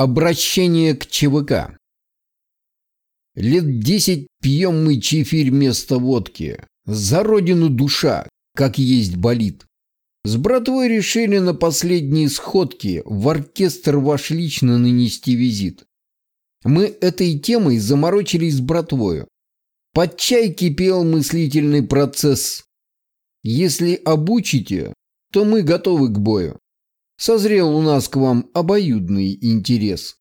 Обращение к ЧВК. Лет десять пьем мы чефирь вместо водки. За родину душа, как есть болит. С братвой решили на последние сходки в оркестр ваш лично нанести визит. Мы этой темой заморочились с братвою. Под чай кипел мыслительный процесс. Если обучите, то мы готовы к бою созрел у нас к вам обоюдный интерес.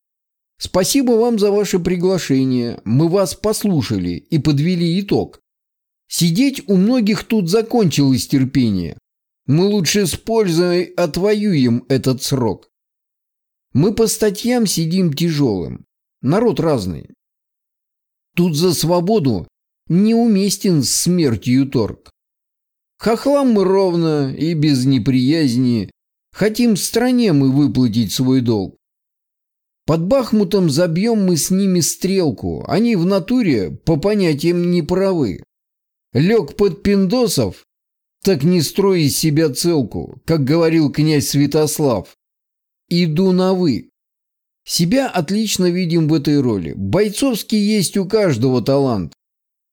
Спасибо вам за ваше приглашение. Мы вас послушали и подвели итог. Сидеть у многих тут закончилось терпение. Мы лучше с пользой отвоюем этот срок. Мы по статьям сидим тяжелым. Народ разный. Тут за свободу неуместен смертью торг. Хохлам мы ровно и без неприязни Хотим стране мы выплатить свой долг. Под Бахмутом забьем мы с ними стрелку. Они в натуре по понятиям не правы. Лег под пиндосов, так не строй из себя целку, как говорил князь Святослав. Иду на «вы». Себя отлично видим в этой роли. Бойцовский есть у каждого талант.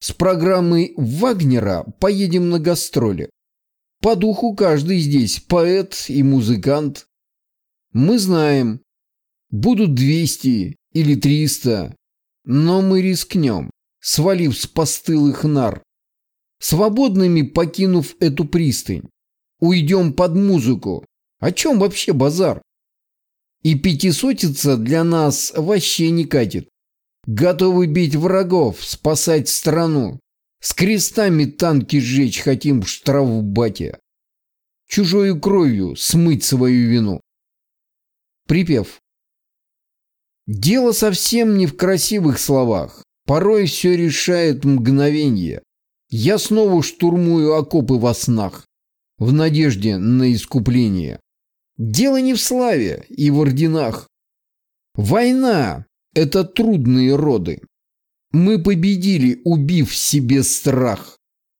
С программой Вагнера поедем на гастроли. По духу каждый здесь поэт и музыкант. Мы знаем, будут 200 или 300, но мы рискнем, свалив с постылых нар. Свободными покинув эту пристань, уйдем под музыку. О чем вообще базар? И пятисотица для нас вообще не катит. Готовы бить врагов, спасать страну. С крестами танки сжечь хотим в штрафбате. Чужою кровью смыть свою вину. Припев. Дело совсем не в красивых словах. Порой все решает мгновенье. Я снова штурмую окопы во снах, в надежде на искупление. Дело не в славе и в орденах. Война – это трудные роды. Мы победили, убив себе страх,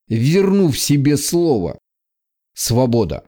вернув себе слово. Свобода.